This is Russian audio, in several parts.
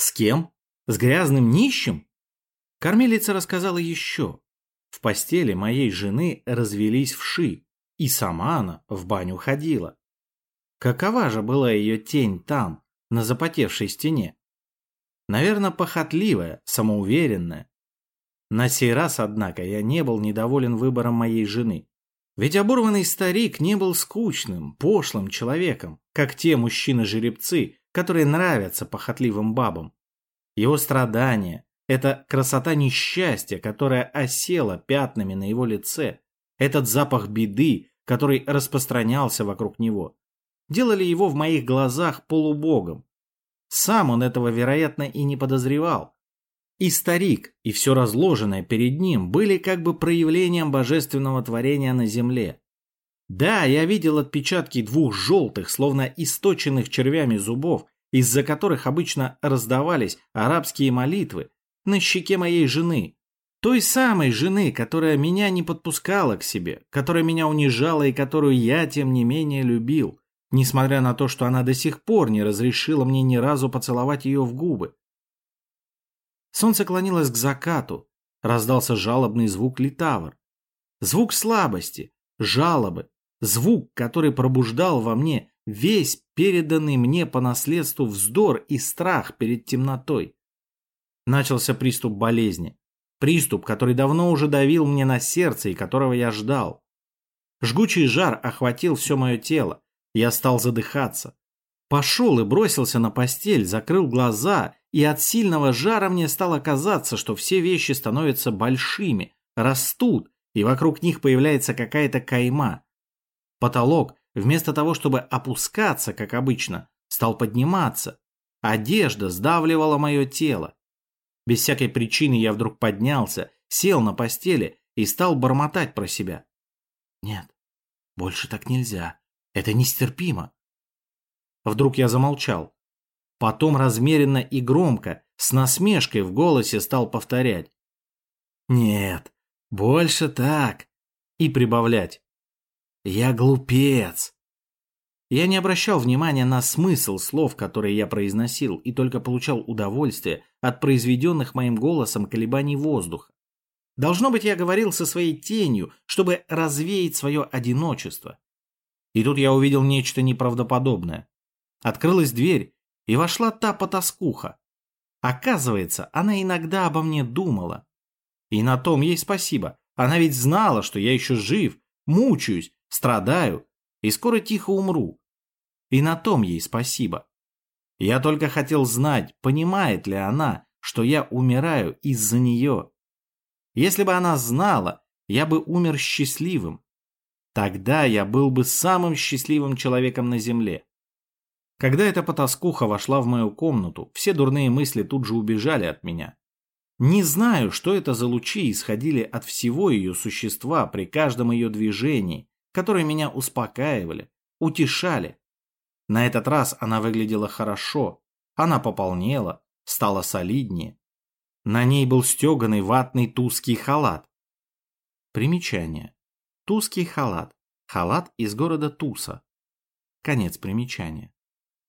С кем? С грязным нищим? Кормилица рассказала еще. В постели моей жены развелись вши, и сама она в баню ходила. Какова же была ее тень там, на запотевшей стене? Наверное, похотливая, самоуверенная. На сей раз, однако, я не был недоволен выбором моей жены. Ведь оборванный старик не был скучным, пошлым человеком, как те мужчины-жеребцы, которые нравятся похотливым бабам. Его страдания, эта красота несчастья, которая осела пятнами на его лице, этот запах беды, который распространялся вокруг него, делали его в моих глазах полубогом. Сам он этого, вероятно, и не подозревал. И старик, и все разложенное перед ним были как бы проявлением божественного творения на земле. Да, я видел отпечатки двух желтых, словно источенных червями зубов, из-за которых обычно раздавались арабские молитвы, на щеке моей жены. Той самой жены, которая меня не подпускала к себе, которая меня унижала и которую я, тем не менее, любил, несмотря на то, что она до сих пор не разрешила мне ни разу поцеловать ее в губы. Солнце клонилось к закату, раздался жалобный звук литавр. Звук слабости, жалобы, звук, который пробуждал во мне весь переданный мне по наследству вздор и страх перед темнотой. Начался приступ болезни. Приступ, который давно уже давил мне на сердце и которого я ждал. Жгучий жар охватил все мое тело. Я стал задыхаться. Пошел и бросился на постель, закрыл глаза, и от сильного жара мне стало казаться, что все вещи становятся большими, растут, и вокруг них появляется какая-то кайма. Потолок, вместо того, чтобы опускаться, как обычно, стал подниматься. Одежда сдавливала мое тело. Без всякой причины я вдруг поднялся, сел на постели и стал бормотать про себя. Нет, больше так нельзя. Это нестерпимо. Вдруг я замолчал. Потом размеренно и громко, с насмешкой в голосе стал повторять. Нет, больше так. И прибавлять. Я глупец. Я не обращал внимания на смысл слов, которые я произносил, и только получал удовольствие от произведенных моим голосом колебаний воздуха. Должно быть, я говорил со своей тенью, чтобы развеять свое одиночество. И тут я увидел нечто неправдоподобное. Открылась дверь, и вошла та потаскуха. Оказывается, она иногда обо мне думала. И на том ей спасибо. Она ведь знала, что я еще жив, мучаюсь, страдаю и скоро тихо умру. И на том ей спасибо. Я только хотел знать, понимает ли она, что я умираю из-за нее. Если бы она знала, я бы умер счастливым. Тогда я был бы самым счастливым человеком на земле. Когда эта потаскуха вошла в мою комнату, все дурные мысли тут же убежали от меня. Не знаю, что это за лучи исходили от всего ее существа при каждом ее движении, которые меня успокаивали, утешали, на этот раз она выглядела хорошо. Она пополнела, стала солиднее. На ней был стеганый ватный тузкий халат. Примечание. Тузкий халат. Халат из города Туса. Конец примечания.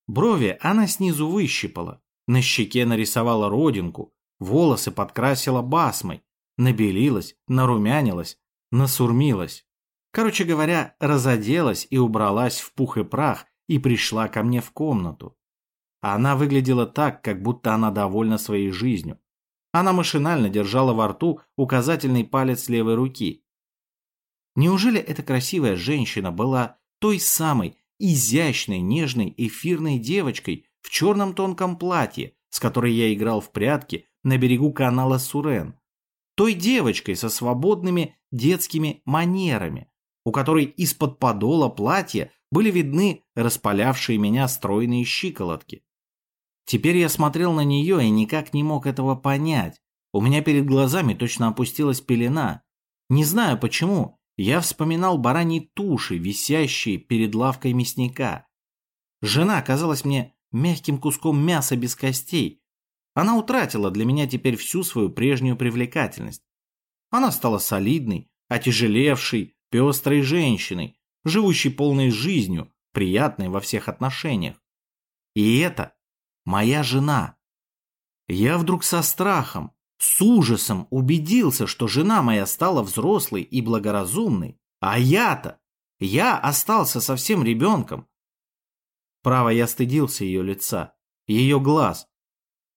Брови она снизу выщипала. На щеке нарисовала родинку. Волосы подкрасила басмой. Набелилась, нарумянилась, насурмилась. Короче говоря, разоделась и убралась в пух и прах, и пришла ко мне в комнату. Она выглядела так, как будто она довольна своей жизнью. Она машинально держала во рту указательный палец левой руки. Неужели эта красивая женщина была той самой изящной, нежной, эфирной девочкой в черном тонком платье, с которой я играл в прятки на берегу канала Сурен? Той девочкой со свободными детскими манерами, у которой из-под подола платья были видны распалявшие меня стройные щиколотки. Теперь я смотрел на нее и никак не мог этого понять. У меня перед глазами точно опустилась пелена. Не знаю почему, я вспоминал бараньи туши, висящие перед лавкой мясника. Жена казалась мне мягким куском мяса без костей. Она утратила для меня теперь всю свою прежнюю привлекательность. Она стала солидной, отяжелевшей, пестрой женщиной, живущий полной жизнью, приятной во всех отношениях. И это моя жена. Я вдруг со страхом, с ужасом убедился, что жена моя стала взрослой и благоразумной, а я-то, я остался совсем ребенком. Право, я стыдился ее лица, ее глаз.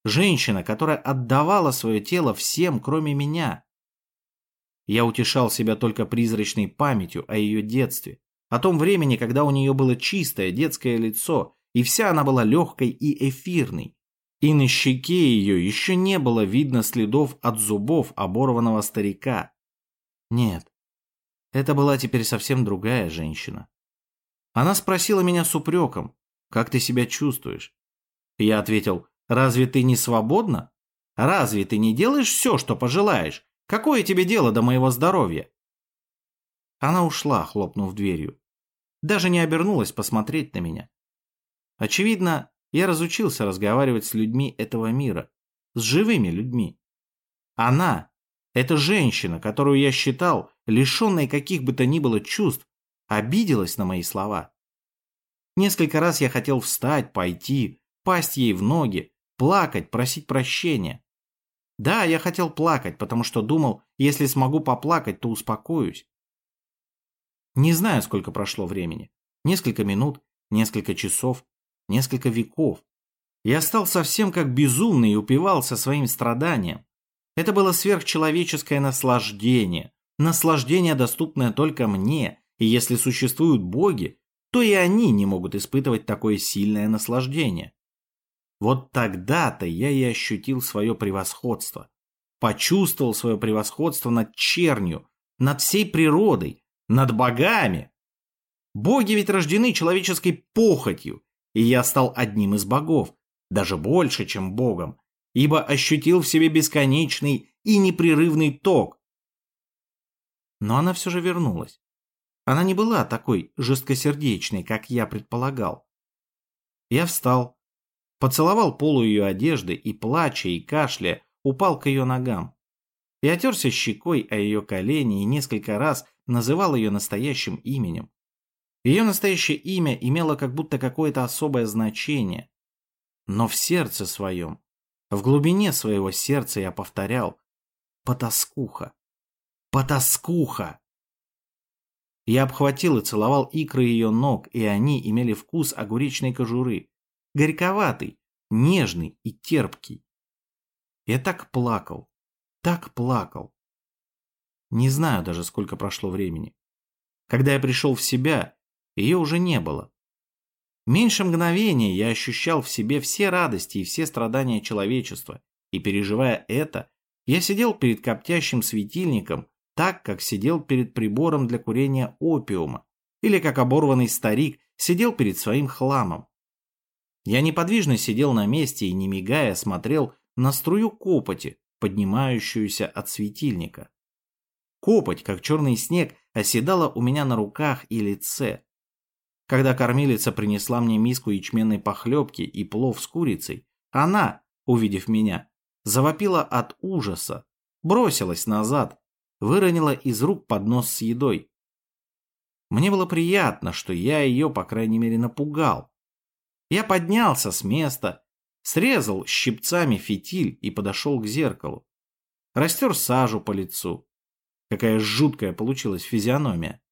Женщина, которая отдавала свое тело всем, кроме меня. Я утешал себя только призрачной памятью о ее детстве, о том времени, когда у нее было чистое детское лицо, и вся она была легкой и эфирной. И на щеке ее еще не было видно следов от зубов оборванного старика. Нет, это была теперь совсем другая женщина. Она спросила меня с упреком, как ты себя чувствуешь? Я ответил, разве ты не свободна? Разве ты не делаешь все, что пожелаешь? Какое тебе дело до моего здоровья? Она ушла, хлопнув дверью. Даже не обернулась посмотреть на меня. Очевидно, я разучился разговаривать с людьми этого мира, с живыми людьми. Она, эта женщина, которую я считал, лишенной каких бы то ни было чувств, обиделась на мои слова. Несколько раз я хотел встать, пойти, пасть ей в ноги, плакать, просить прощения. Да, я хотел плакать, потому что думал, если смогу поплакать, то успокоюсь. Не знаю, сколько прошло времени. Несколько минут, несколько часов, несколько веков. Я стал совсем как безумный и упивался своим страданием. Это было сверхчеловеческое наслаждение, наслаждение, доступное только мне, и если существуют боги, то и они не могут испытывать такое сильное наслаждение. Вот тогда-то я и ощутил свое превосходство, почувствовал свое превосходство над чернью, над всей природой, над богами. Боги ведь рождены человеческой похотью, и я стал одним из богов, даже больше, чем богом, ибо ощутил в себе бесконечный и непрерывный ток. Но она все же вернулась. Она не была такой жесткосердечной, как я предполагал. Я встал, поцеловал полу ее одежды и, плача и кашляя, упал к ее ногам. Я отерся щекой о ее колени и несколько раз называл ее настоящим именем. Ее настоящее имя имело как будто какое-то особое значение. Но в сердце своем, в глубине своего сердца я повторял «Потаскуха! Потаскуха!» Я обхватил и целовал икры ее ног, и они имели вкус огуречной кожуры, горьковатый, нежный и терпкий. Я так плакал, так плакал. Не знаю даже, сколько прошло времени. Когда я пришел в себя, ее уже не было. Меньше мгновения я ощущал в себе все радости и все страдания человечества, и, переживая это, я сидел перед коптящим светильником так, как сидел перед прибором для курения опиума, или как оборванный старик сидел перед своим хламом. Я неподвижно сидел на месте и, не мигая, смотрел на струю копоти, поднимающуюся от светильника. Копоть, как черный снег, оседала у меня на руках и лице. Когда кормилица принесла мне миску ячменной похлебки и плов с курицей, она, увидев меня, завопила от ужаса, бросилась назад, выронила из рук поднос с едой. Мне было приятно, что я ее, по крайней мере, напугал. Я поднялся с места, срезал щипцами фитиль и подошел к зеркалу. Растер сажу по лицу. Какая жуткая получилась физиономия.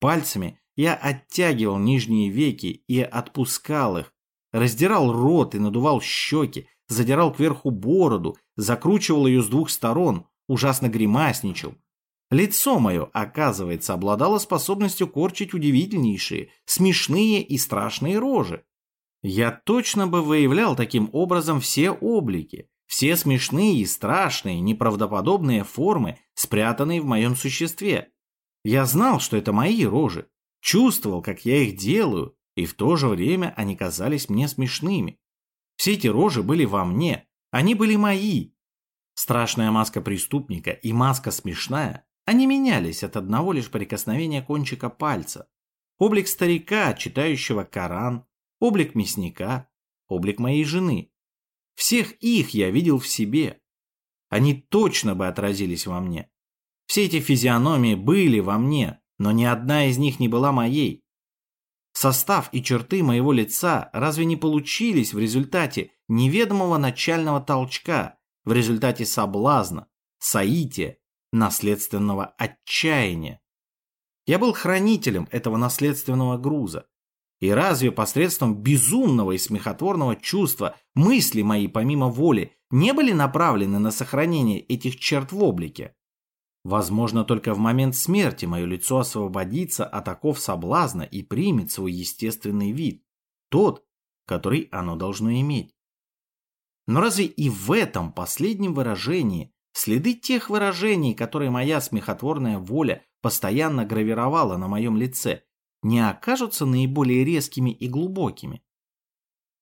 Пальцами я оттягивал нижние веки и отпускал их, раздирал рот и надувал щеки, задирал кверху бороду, закручивал ее с двух сторон, ужасно гримасничал. Лицо мое, оказывается, обладало способностью корчить удивительнейшие, смешные и страшные рожи. Я точно бы выявлял таким образом все облики, все смешные и страшные, неправдоподобные формы, спрятанные в моем существе. Я знал, что это мои рожи, чувствовал, как я их делаю, и в то же время они казались мне смешными. Все эти рожи были во мне, они были мои. Страшная маска преступника и маска смешная, они менялись от одного лишь прикосновения кончика пальца. Облик старика, читающего Коран, облик мясника, облик моей жены. Всех их я видел в себе. Они точно бы отразились во мне. Все эти физиономии были во мне, но ни одна из них не была моей. Состав и черты моего лица разве не получились в результате неведомого начального толчка в результате соблазна, соития, наследственного отчаяния. Я был хранителем этого наследственного груза. И разве посредством безумного и смехотворного чувства мысли мои помимо воли не были направлены на сохранение этих черт в облике? Возможно, только в момент смерти мое лицо освободится от оков соблазна и примет свой естественный вид, тот, который оно должно иметь. Но разве и в этом последнем выражении следы тех выражений, которые моя смехотворная воля постоянно гравировала на моем лице, не окажутся наиболее резкими и глубокими?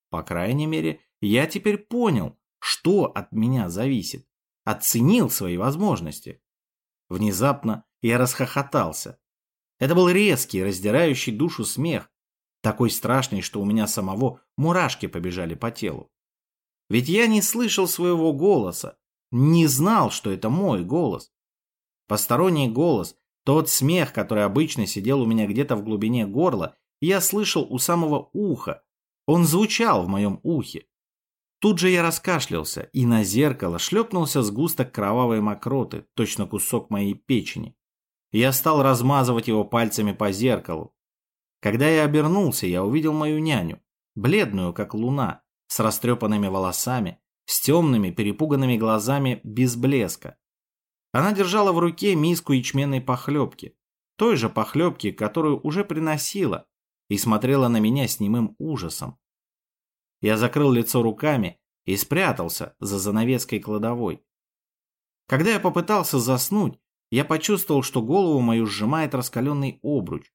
По крайней мере, я теперь понял, что от меня зависит, оценил свои возможности. Внезапно я расхохотался. Это был резкий, раздирающий душу смех, такой страшный, что у меня самого мурашки побежали по телу. Ведь я не слышал своего голоса, не знал, что это мой голос. Посторонний голос, тот смех, который обычно сидел у меня где-то в глубине горла, я слышал у самого уха. Он звучал в моем ухе. Тут же я раскашлялся, и на зеркало шлепнулся сгусток кровавой мокроты, точно кусок моей печени. Я стал размазывать его пальцами по зеркалу. Когда я обернулся, я увидел мою няню, бледную, как луна, с растрепанными волосами, с темными перепуганными глазами без блеска. Она держала в руке миску ячменной похлебки, той же похлебки, которую уже приносила, и смотрела на меня с немым ужасом. Я закрыл лицо руками и спрятался за занавеской кладовой. Когда я попытался заснуть, я почувствовал, что голову мою сжимает раскаленный обруч.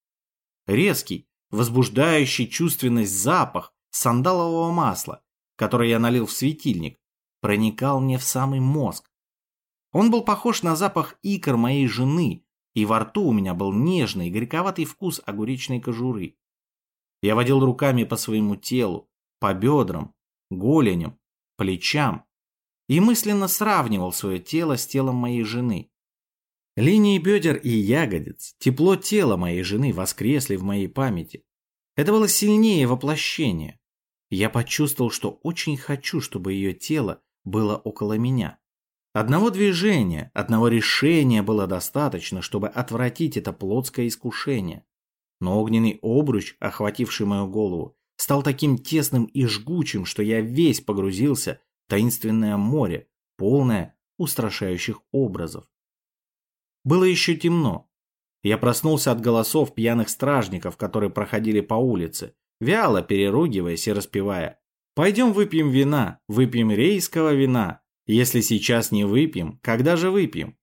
Резкий, возбуждающий чувственность запах сандалового масла, которое я налил в светильник, проникал мне в самый мозг. Он был похож на запах икр моей жены, и во рту у меня был нежный, горьковатый вкус огуречной кожуры. Я водил руками по своему телу, по бедрам, голеням, плечам и мысленно сравнивал свое тело с телом моей жены. Линии бедер и ягодиц, тепло тела моей жены воскресли в моей памяти. Это было сильнее воплощения. Я почувствовал, что очень хочу, чтобы ее тело было около меня. Одного движения, одного решения было достаточно, чтобы отвратить это плотское искушение. Но огненный обруч, охвативший мою голову, стал таким тесным и жгучим, что я весь погрузился в таинственное море, полное устрашающих образов. Было еще темно. Я проснулся от голосов пьяных стражников, которые проходили по улице, вяло переругиваясь и распевая. «Пойдем выпьем вина, выпьем рейского вина. Если сейчас не выпьем, когда же выпьем?»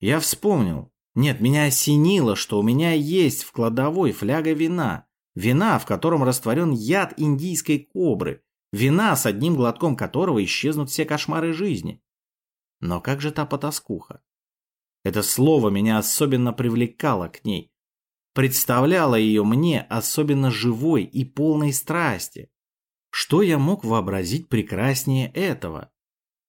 Я вспомнил. Нет, меня осенило, что у меня есть в кладовой фляга вина, Вина, в котором растворен яд индийской кобры. Вина, с одним глотком которого исчезнут все кошмары жизни. Но как же та потаскуха? Это слово меня особенно привлекало к ней. Представляло ее мне особенно живой и полной страсти. Что я мог вообразить прекраснее этого?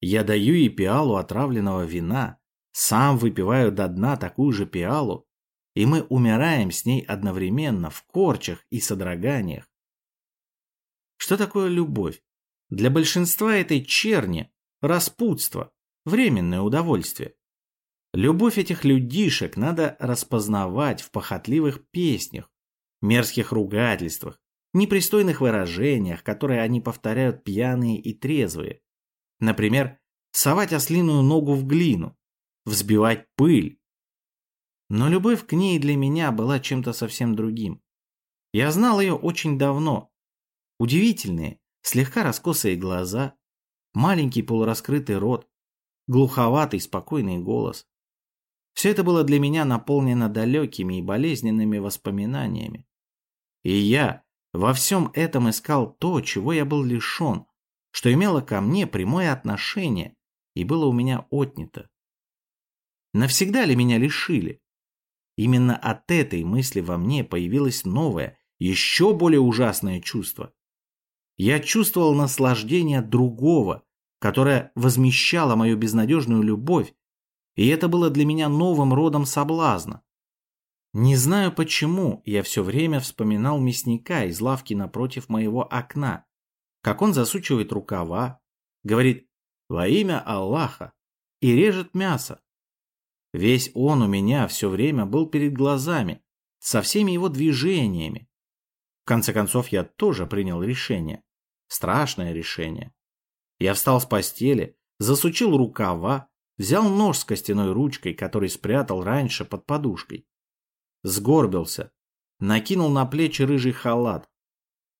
Я даю ей пиалу отравленного вина, сам выпиваю до дна такую же пиалу, и мы умираем с ней одновременно в корчах и содроганиях. Что такое любовь? Для большинства этой черни – распутство, временное удовольствие. Любовь этих людишек надо распознавать в похотливых песнях, мерзких ругательствах, непристойных выражениях, которые они повторяют пьяные и трезвые. Например, совать ослиную ногу в глину, взбивать пыль, но любовь к ней для меня была чем-то совсем другим. Я знал ее очень давно. Удивительные, слегка раскосые глаза, маленький полураскрытый рот, глуховатый спокойный голос. Все это было для меня наполнено далекими и болезненными воспоминаниями. И я во всем этом искал то, чего я был лишен, что имело ко мне прямое отношение и было у меня отнято. Навсегда ли меня лишили? Именно от этой мысли во мне появилось новое, еще более ужасное чувство. Я чувствовал наслаждение другого, которое возмещало мою безнадежную любовь, и это было для меня новым родом соблазна. Не знаю почему, я все время вспоминал мясника из лавки напротив моего окна. Как он засучивает рукава, говорит «во имя Аллаха» и режет мясо. Весь он у меня все время был перед глазами, со всеми его движениями. В конце концов, я тоже принял решение. Страшное решение. Я встал с постели, засучил рукава, взял нож с костяной ручкой, который спрятал раньше под подушкой. Сгорбился, накинул на плечи рыжий халат,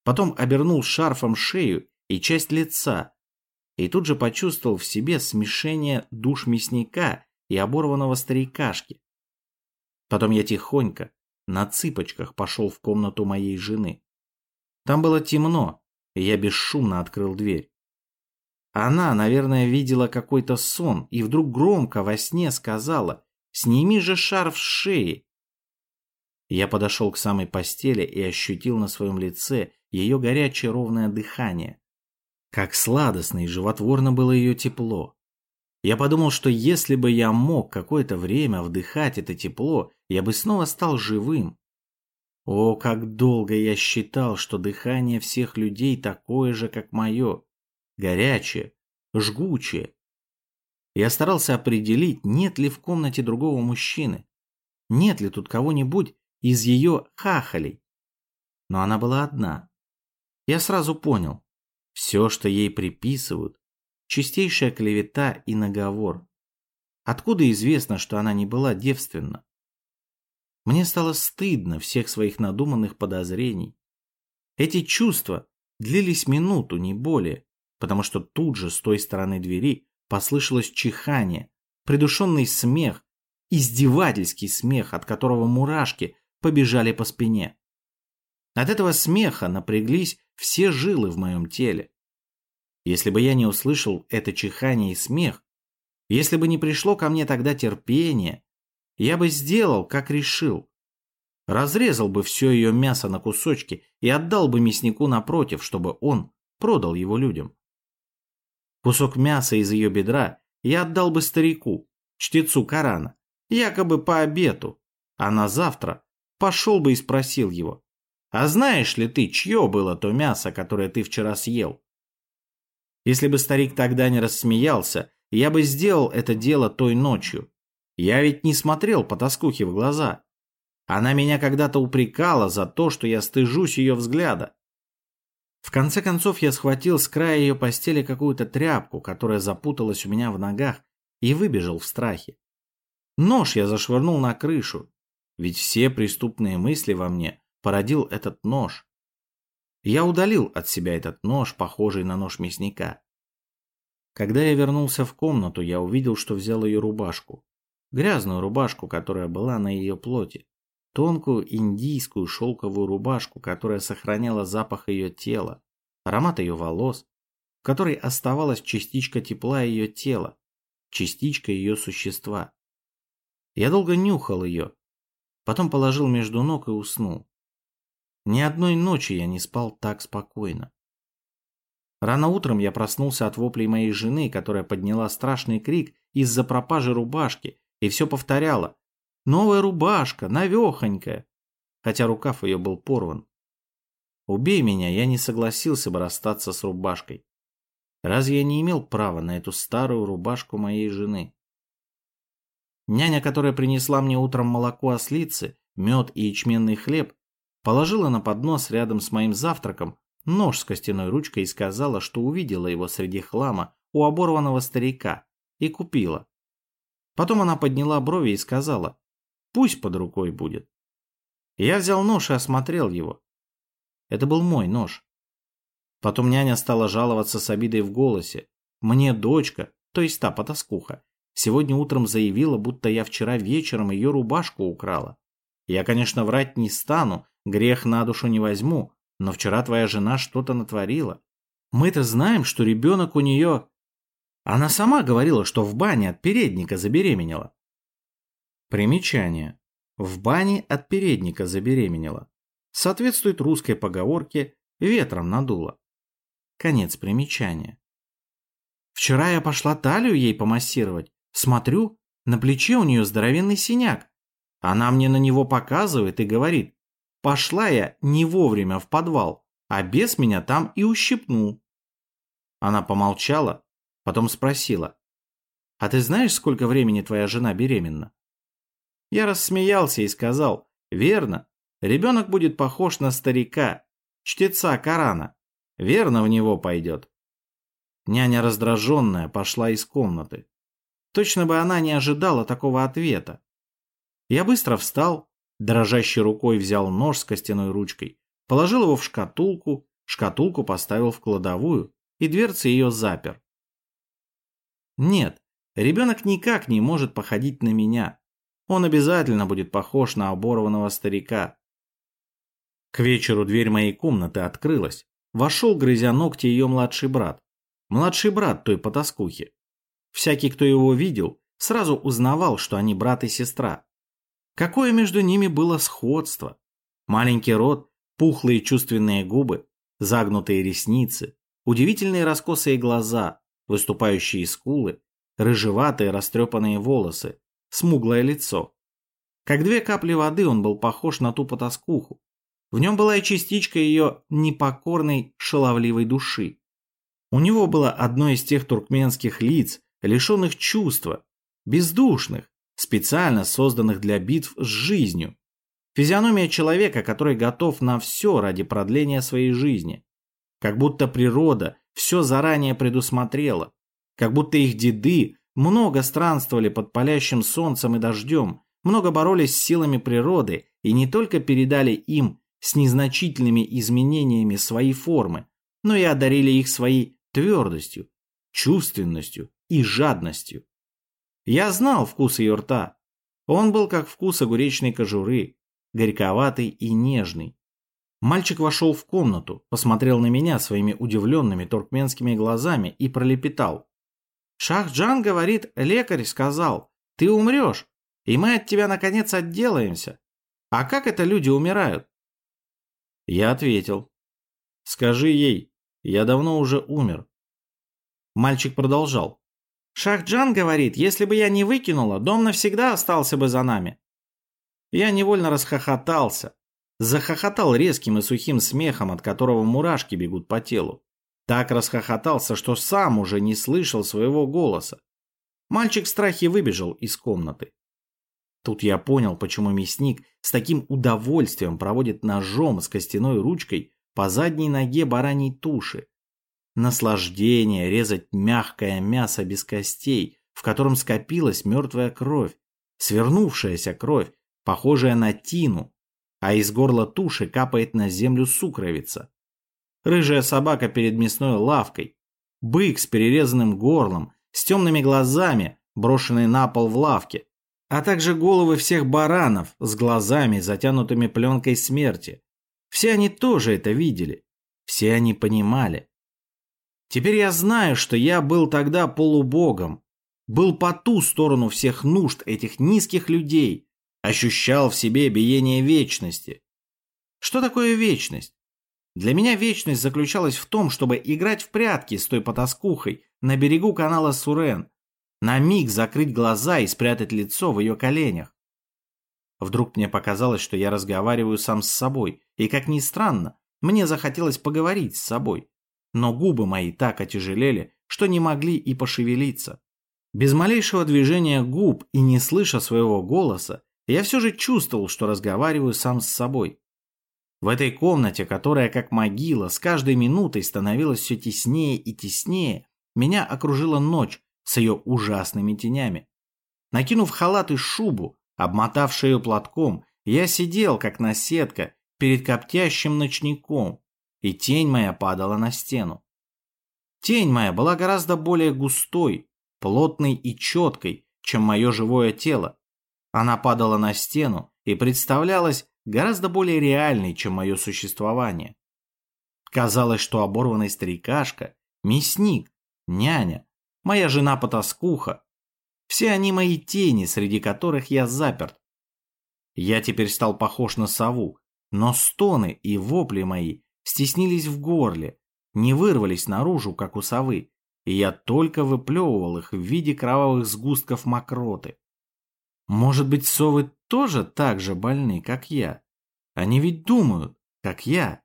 потом обернул шарфом шею и часть лица, и тут же почувствовал в себе смешение душ мясника и оборванного старикашки. Потом я тихонько, на цыпочках пошел в комнату моей жены. Там было темно, и я бесшумно открыл дверь. Она, наверное, видела какой-то сон и вдруг громко во сне сказала «Сними же шарф с шеи». Я подошел к самой постели и ощутил на своем лице ее горячее ровное дыхание. Как сладостно и животворно было ее тепло. Я подумал, что если бы я мог какое-то время вдыхать это тепло, я бы снова стал живым. О, как долго я считал, что дыхание всех людей такое же, как мое. Горячее, жгучее. Я старался определить, нет ли в комнате другого мужчины. Нет ли тут кого-нибудь из ее хахалей. Но она была одна. Я сразу понял. Все, что ей приписывают, чистейшая клевета и наговор. Откуда известно, что она не была девственна? Мне стало стыдно всех своих надуманных подозрений. Эти чувства длились минуту, не более, потому что тут же с той стороны двери послышалось чихание, придушенный смех, издевательский смех, от которого мурашки побежали по спине. От этого смеха напряглись все жилы в моем теле. Если бы я не услышал это чихание и смех, если бы не пришло ко мне тогда терпение, я бы сделал, как решил. Разрезал бы все ее мясо на кусочки и отдал бы мяснику напротив, чтобы он продал его людям. Кусок мяса из ее бедра я отдал бы старику, чтецу Корана, якобы по обету, а на завтра пошел бы и спросил его, «А знаешь ли ты, чье было то мясо, которое ты вчера съел?» Если бы старик тогда не рассмеялся, я бы сделал это дело той ночью. Я ведь не смотрел по тоскухе в глаза. Она меня когда-то упрекала за то, что я стыжусь ее взгляда. В конце концов я схватил с края ее постели какую-то тряпку, которая запуталась у меня в ногах, и выбежал в страхе. Нож я зашвырнул на крышу, ведь все преступные мысли во мне породил этот нож. Я удалил от себя этот нож, похожий на нож мясника. Когда я вернулся в комнату, я увидел, что взял ее рубашку. Грязную рубашку, которая была на ее плоти. Тонкую индийскую шелковую рубашку, которая сохраняла запах ее тела, аромат ее волос, в которой оставалась частичка тепла ее тела, частичка ее существа. Я долго нюхал ее, потом положил между ног и уснул. Ни одной ночи я не спал так спокойно. Рано утром я проснулся от воплей моей жены, которая подняла страшный крик из-за пропажи рубашки и все повторяла «Новая рубашка, навехонькая!» хотя рукав ее был порван. Убей меня, я не согласился бы расстаться с рубашкой. Разве я не имел права на эту старую рубашку моей жены? Няня, которая принесла мне утром молоко ослицы, мед и ячменный хлеб, Положила на поднос рядом с моим завтраком нож с костяной ручкой и сказала, что увидела его среди хлама у оборванного старика и купила. Потом она подняла брови и сказала, пусть под рукой будет. Я взял нож и осмотрел его. Это был мой нож. Потом няня стала жаловаться с обидой в голосе. Мне дочка, то есть та потаскуха, сегодня утром заявила, будто я вчера вечером ее рубашку украла. Я, конечно, врать не стану, Грех на душу не возьму, но вчера твоя жена что-то натворила. Мы-то знаем, что ребенок у нее... Она сама говорила, что в бане от передника забеременела. Примечание. В бане от передника забеременела. Соответствует русской поговорке «ветром надуло». Конец примечания. Вчера я пошла талию ей помассировать. Смотрю, на плече у нее здоровенный синяк. Она мне на него показывает и говорит, Пошла я не вовремя в подвал, а бес меня там и ущипнул. Она помолчала, потом спросила. «А ты знаешь, сколько времени твоя жена беременна?» Я рассмеялся и сказал. «Верно, ребенок будет похож на старика, чтеца Корана. Верно в него пойдет». Няня раздраженная пошла из комнаты. Точно бы она не ожидала такого ответа. Я быстро встал, дрожащей рукой взял нож с костяной ручкой, положил его в шкатулку, шкатулку поставил в кладовую и дверцы ее запер. Нет, ребенок никак не может походить на меня. Он обязательно будет похож на оборванного старика. К вечеру дверь моей комнаты открылась. Вошел, грызя ногти, ее младший брат. Младший брат той потаскухи. Всякий, кто его видел, сразу узнавал, что они брат и сестра. Какое между ними было сходство. Маленький рот, пухлые чувственные губы, загнутые ресницы, удивительные раскосые глаза, выступающие скулы, рыжеватые растрепанные волосы, смуглое лицо. Как две капли воды он был похож на ту потаскуху. В нем была и частичка ее непокорной, шаловливой души. У него было одно из тех туркменских лиц, лишенных чувства, бездушных, специально созданных для битв с жизнью. Физиономия человека, который готов на все ради продления своей жизни. Как будто природа все заранее предусмотрела. Как будто их деды много странствовали под палящим солнцем и дождем, много боролись с силами природы и не только передали им с незначительными изменениями свои формы, но и одарили их своей твердостью, чувственностью и жадностью. Я знал вкус ее рта. Он был как вкус огуречной кожуры, горьковатый и нежный. Мальчик вошел в комнату, посмотрел на меня своими удивленными туркменскими глазами и пролепетал. «Шахджан говорит, лекарь сказал, ты умрешь, и мы от тебя наконец отделаемся. А как это люди умирают?» Я ответил. «Скажи ей, я давно уже умер». Мальчик продолжал. «Шахджан говорит, если бы я не выкинула, дом навсегда остался бы за нами». Я невольно расхохотался, Захохотал резким и сухим смехом, от которого мурашки бегут по телу. Так расхохотался, что сам уже не слышал своего голоса. Мальчик в страхе выбежал из комнаты. Тут я понял, почему мясник с таким удовольствием проводит ножом с костяной ручкой по задней ноге бараньей туши. Наслаждение резать мягкое мясо без костей, в котором скопилась мертвая кровь, свернувшаяся кровь, похожая на тину, а из горла туши капает на землю сукровица. Рыжая собака перед мясной лавкой, бык с перерезанным горлом, с темными глазами, брошенный на пол в лавке, а также головы всех баранов с глазами, затянутыми пленкой смерти. Все они тоже это видели, все они понимали. Теперь я знаю, что я был тогда полубогом, был по ту сторону всех нужд этих низких людей, ощущал в себе биение вечности. Что такое вечность? Для меня вечность заключалась в том, чтобы играть в прятки с той потаскухой на берегу канала Сурен, на миг закрыть глаза и спрятать лицо в ее коленях. Вдруг мне показалось, что я разговариваю сам с собой, и, как ни странно, мне захотелось поговорить с собой. Но губы мои так отяжелели, что не могли и пошевелиться. Без малейшего движения губ и не слыша своего голоса, я все же чувствовал, что разговариваю сам с собой. В этой комнате, которая как могила, с каждой минутой становилась все теснее и теснее, меня окружила ночь с ее ужасными тенями. Накинув халат и шубу, обмотав шею платком, я сидел, как наседка, перед коптящим ночником, и тень моя падала на стену. Тень моя была гораздо более густой, плотной и четкой, чем мое живое тело, она падала на стену и представлялась гораздо более реальной, чем мое существование. Казалось, что оборванный старикашка, мясник, няня, моя жена-потаскуха, все они мои тени, среди которых я заперт. Я теперь стал похож на сову, но стоны и вопли мои стеснились в горле, не вырвались наружу, как у совы, и я только выплевывал их в виде кровавых сгустков мокроты. Может быть, совы тоже так же больны, как я? Они ведь думают, как я.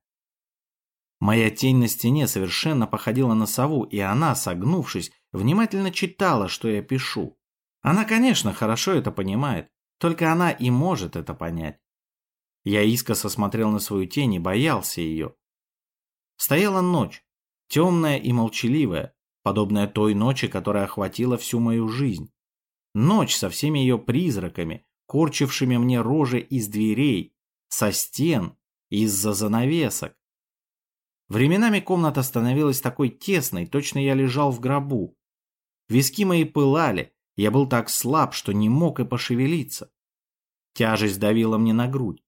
Моя тень на стене совершенно походила на сову, и она, согнувшись, внимательно читала, что я пишу. Она, конечно, хорошо это понимает, только она и может это понять. Я искоса смотрел на свою тень и боялся ее. Стояла ночь, темная и молчаливая, подобная той ночи, которая охватила всю мою жизнь. Ночь со всеми ее призраками, корчившими мне рожи из дверей, со стен, из-за занавесок. Временами комната становилась такой тесной, точно я лежал в гробу. Виски мои пылали, я был так слаб, что не мог и пошевелиться. Тяжесть давила мне на грудь.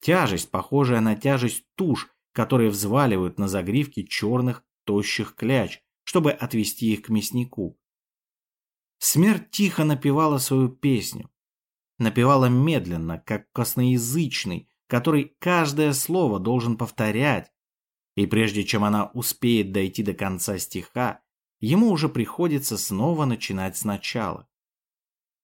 Тяжесть, похожая на тяжесть туш, которые взваливают на загривки черных тощих кляч, чтобы отвести их к мяснику. Смерть тихо напевала свою песню. Напевала медленно, как косноязычный, который каждое слово должен повторять. И прежде чем она успеет дойти до конца стиха, ему уже приходится снова начинать сначала.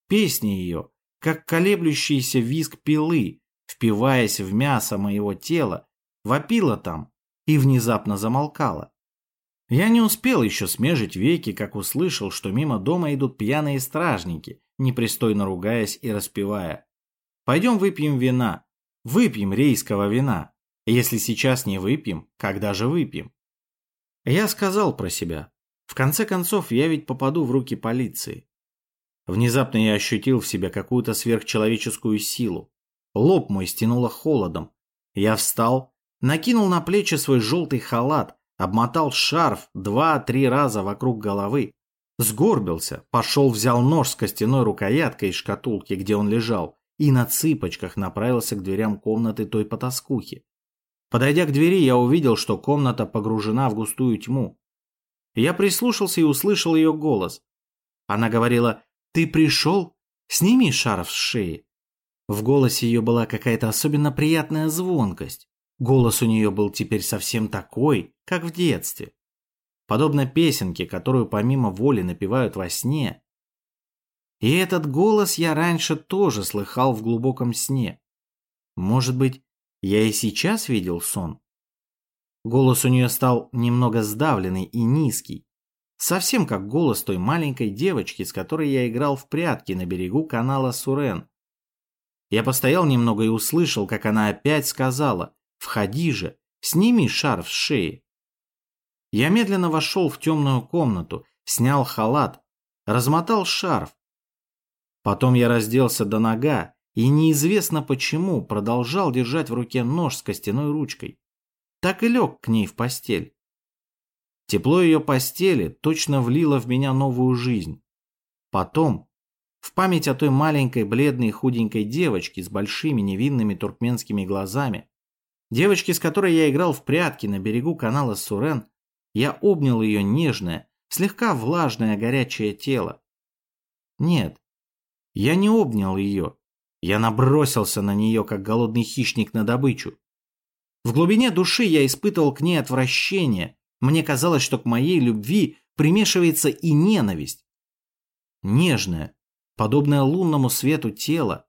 Песня ее, как колеблющийся визг пилы, впиваясь в мясо моего тела, вопила там и внезапно замолкала. Я не успел еще смежить веки, как услышал, что мимо дома идут пьяные стражники, непристойно ругаясь и распевая. «Пойдем выпьем вина. Выпьем рейского вина. Если сейчас не выпьем, когда же выпьем?» Я сказал про себя. В конце концов, я ведь попаду в руки полиции. Внезапно я ощутил в себе какую-то сверхчеловеческую силу. Лоб мой стянуло холодом. Я встал, накинул на плечи свой желтый халат, обмотал шарф два-три раза вокруг головы, сгорбился, пошел взял нож с костяной рукояткой из шкатулки, где он лежал, и на цыпочках направился к дверям комнаты той потаскухи. Подойдя к двери, я увидел, что комната погружена в густую тьму. Я прислушался и услышал ее голос. Она говорила «Ты пришел? Сними шарф с шеи». В голосе ее была какая-то особенно приятная звонкость. Голос у нее был теперь совсем такой, как в детстве. Подобно песенке, которую помимо воли напевают во сне. И этот голос я раньше тоже слыхал в глубоком сне. Может быть, я и сейчас видел сон? Голос у нее стал немного сдавленный и низкий. Совсем как голос той маленькой девочки, с которой я играл в прятки на берегу канала Сурен. Я постоял немного и услышал, как она опять сказала Входи же, сними шарф с шеи. Я медленно вошел в темную комнату, снял халат, размотал шарф. Потом я разделся до нога и неизвестно почему продолжал держать в руке нож с костяной ручкой. Так и лег к ней в постель. Тепло ее постели точно влило в меня новую жизнь. Потом, в память о той маленькой бледной худенькой девочке с большими невинными туркменскими глазами, Девочки, с которой я играл в прятки на берегу канала Сурен, я обнял ее нежное, слегка влажное горячее тело. Нет, я не обнял ее. Я набросился на нее, как голодный хищник на добычу. В глубине души я испытывал к ней отвращение. Мне казалось, что к моей любви примешивается и ненависть. Нежное, подобное лунному свету тело,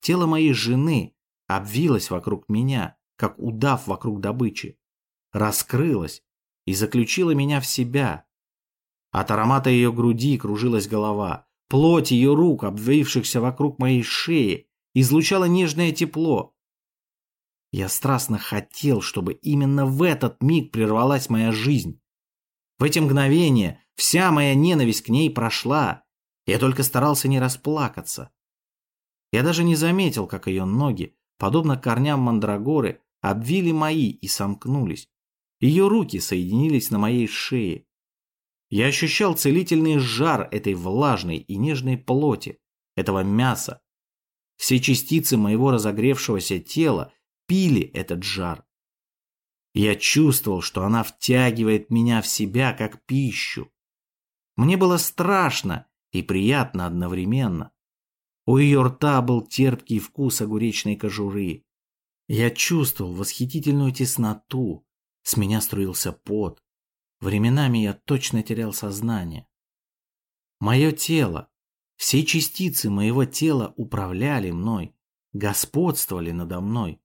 тело моей жены обвилось вокруг меня как удав вокруг добычи, раскрылась и заключила меня в себя. От аромата ее груди кружилась голова, плоть ее рук, обвившихся вокруг моей шеи, излучала нежное тепло. Я страстно хотел, чтобы именно в этот миг прервалась моя жизнь. В эти мгновения вся моя ненависть к ней прошла, я только старался не расплакаться. Я даже не заметил, как ее ноги, подобно корням мандрагоры, обвили мои и сомкнулись. Ее руки соединились на моей шее. Я ощущал целительный жар этой влажной и нежной плоти, этого мяса. Все частицы моего разогревшегося тела пили этот жар. Я чувствовал, что она втягивает меня в себя, как пищу. Мне было страшно и приятно одновременно. У ее рта был терпкий вкус огуречной кожуры. Я чувствовал восхитительную тесноту, с меня струился пот. Временами я точно терял сознание. Мое тело, все частицы моего тела управляли мной, господствовали надо мной.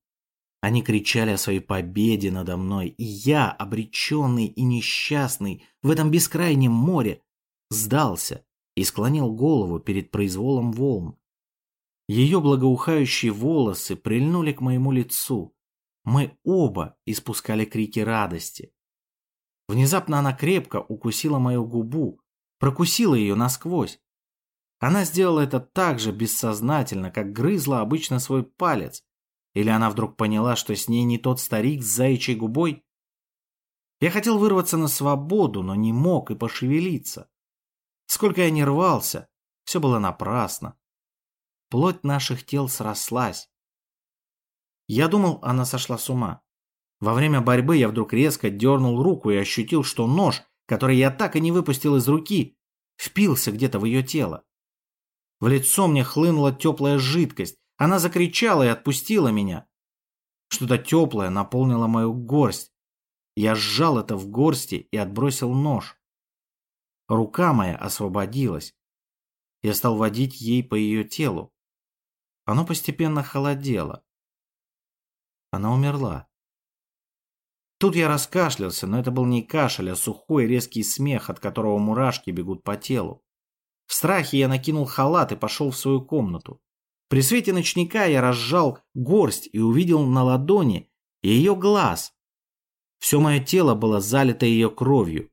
Они кричали о своей победе надо мной, и я, обреченный и несчастный в этом бескрайнем море, сдался и склонил голову перед произволом волн. Ее благоухающие волосы прильнули к моему лицу. Мы оба испускали крики радости. Внезапно она крепко укусила мою губу, прокусила ее насквозь. Она сделала это так же бессознательно, как грызла обычно свой палец. Или она вдруг поняла, что с ней не тот старик с заячьей губой? Я хотел вырваться на свободу, но не мог и пошевелиться. Сколько я не рвался, все было напрасно. Плоть наших тел срослась. Я думал, она сошла с ума. Во время борьбы я вдруг резко дернул руку и ощутил, что нож, который я так и не выпустил из руки, впился где-то в ее тело. В лицо мне хлынула теплая жидкость. Она закричала и отпустила меня. Что-то теплое наполнило мою горсть. Я сжал это в горсти и отбросил нож. Рука моя освободилась. Я стал водить ей по ее телу. Оно постепенно холодело. Она умерла. Тут я раскашлялся, но это был не кашель, а сухой резкий смех, от которого мурашки бегут по телу. В страхе я накинул халат и пошел в свою комнату. При свете ночника я разжал горсть и увидел на ладони ее глаз. Все мое тело было залито ее кровью.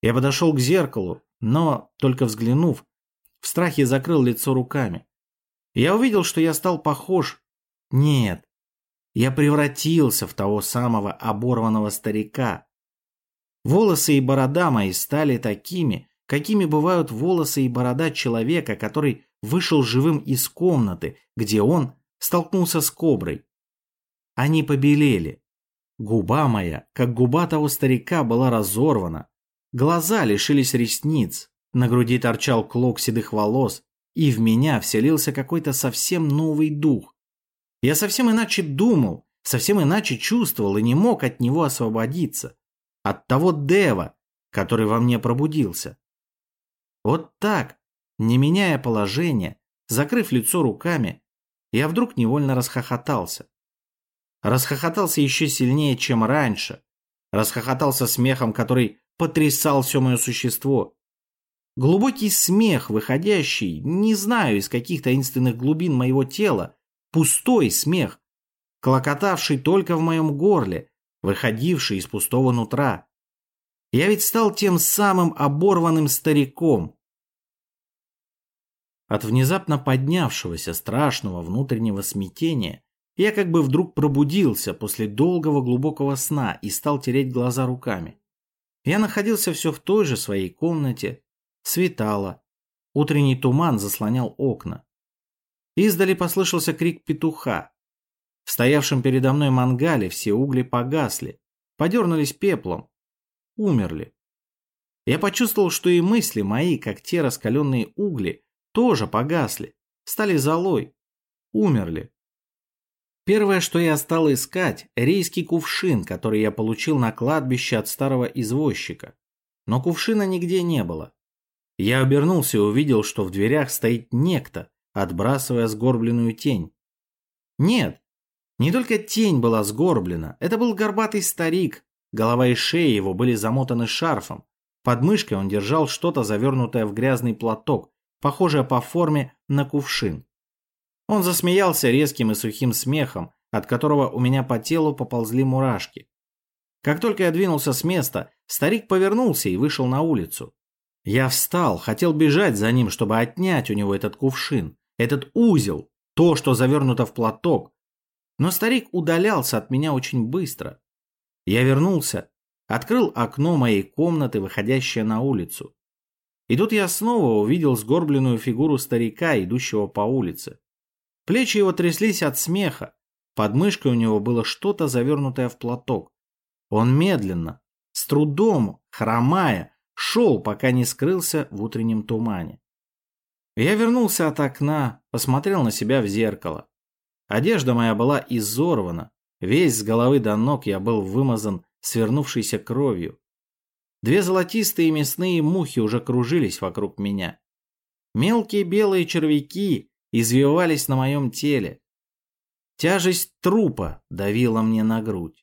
Я подошел к зеркалу, но, только взглянув, в страхе закрыл лицо руками. Я увидел, что я стал похож... Нет, я превратился в того самого оборванного старика. Волосы и борода мои стали такими, какими бывают волосы и борода человека, который вышел живым из комнаты, где он столкнулся с коброй. Они побелели. Губа моя, как губа того старика, была разорвана. Глаза лишились ресниц, на груди торчал клок седых волос, и в меня вселился какой-то совсем новый дух. Я совсем иначе думал, совсем иначе чувствовал и не мог от него освободиться. От того Дева, который во мне пробудился. Вот так, не меняя положения, закрыв лицо руками, я вдруг невольно расхохотался. Расхохотался еще сильнее, чем раньше. Расхохотался смехом, который потрясал все мое существо. Глубокий смех, выходящий, не знаю, из каких таинственных глубин моего тела, пустой смех, клокотавший только в моем горле, выходивший из пустого нутра. Я ведь стал тем самым оборванным стариком. От внезапно поднявшегося страшного внутреннего смятения я как бы вдруг пробудился после долгого глубокого сна и стал тереть глаза руками. Я находился все в той же своей комнате, светало, утренний туман заслонял окна. Издали послышался крик петуха. В стоявшем передо мной мангале все угли погасли, подернулись пеплом, умерли. Я почувствовал, что и мысли мои, как те раскаленные угли, тоже погасли, стали золой, умерли. Первое, что я стал искать, рейский кувшин, который я получил на кладбище от старого извозчика. Но кувшина нигде не было. Я обернулся и увидел, что в дверях стоит некто, отбрасывая сгорбленную тень. Нет, не только тень была сгорблена, это был горбатый старик, голова и шея его были замотаны шарфом. Под мышкой он держал что-то завернутое в грязный платок, похожее по форме на кувшин. Он засмеялся резким и сухим смехом, от которого у меня по телу поползли мурашки. Как только я двинулся с места, старик повернулся и вышел на улицу. Я встал, хотел бежать за ним, чтобы отнять у него этот кувшин, этот узел, то, что завернуто в платок. Но старик удалялся от меня очень быстро. Я вернулся, открыл окно моей комнаты, выходящее на улицу. И тут я снова увидел сгорбленную фигуру старика, идущего по улице. Плечи его тряслись от смеха. Под мышкой у него было что-то завернутое в платок. Он медленно, с трудом, хромая, шел, пока не скрылся в утреннем тумане. Я вернулся от окна, посмотрел на себя в зеркало. Одежда моя была изорвана, весь с головы до ног я был вымазан свернувшейся кровью. Две золотистые мясные мухи уже кружились вокруг меня. Мелкие белые червяки извивались на моем теле. Тяжесть трупа давила мне на грудь.